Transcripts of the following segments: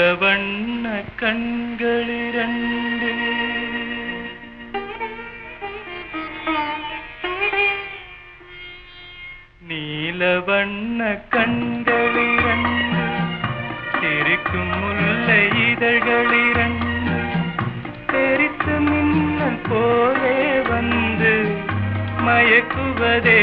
நீலவண்ண கண்களிரண்டு நீலவண்ண கண்களிரண்டு சிரிக்கும் முல்லை இதழ்களிரண்டு தெரித்து மின்னல் போலே வந்து மயக்குவதே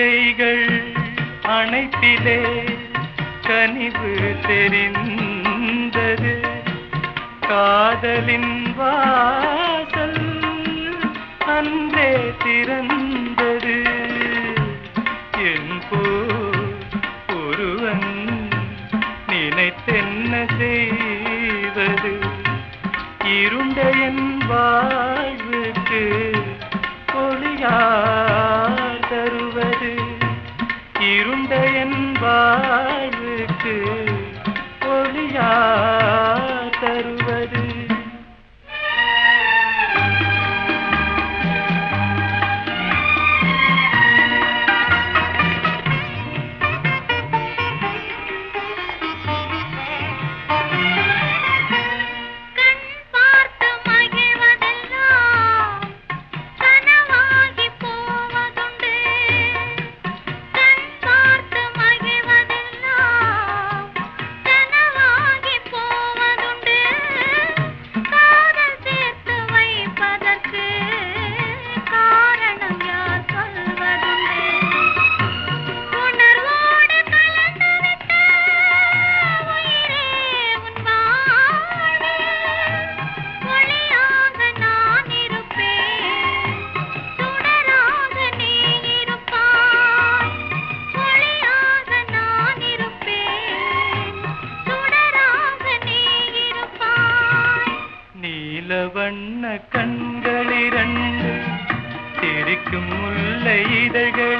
செய்கள் அனைத்திலே கனிவு தெரிந்தது. காதலின் வாசல் அன்றே திறந்தது. என் போருவன் நினைத்தென்ன செய் என் வாழ்வுக்கு ஒளியா வண்ண கண்களிரண்டு சிரிக்கும் முல்லை இதழ்கள்